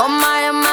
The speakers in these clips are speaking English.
Oh my, oh my.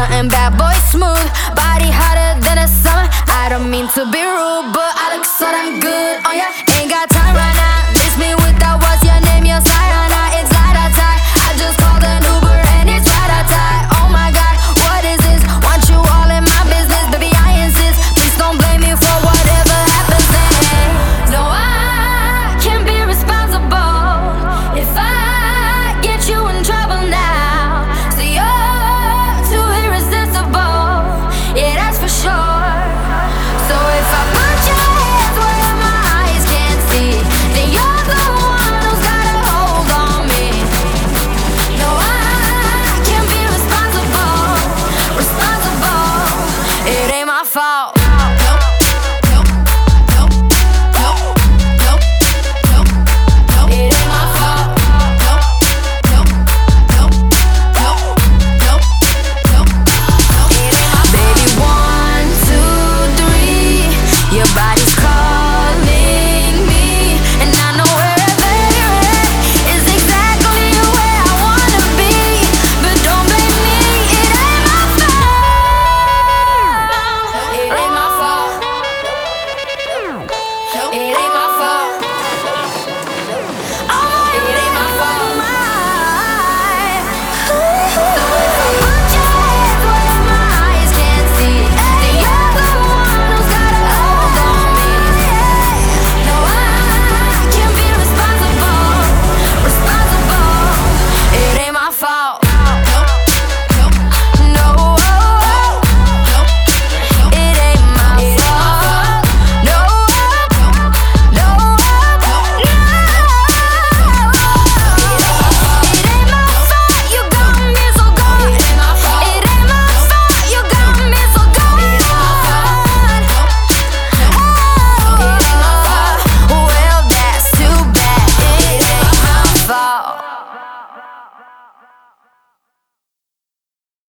something bad boy smooth. Body hotter than a summer. I don't mean to be rude, but I look so damn good on ya. Ain't got time right now.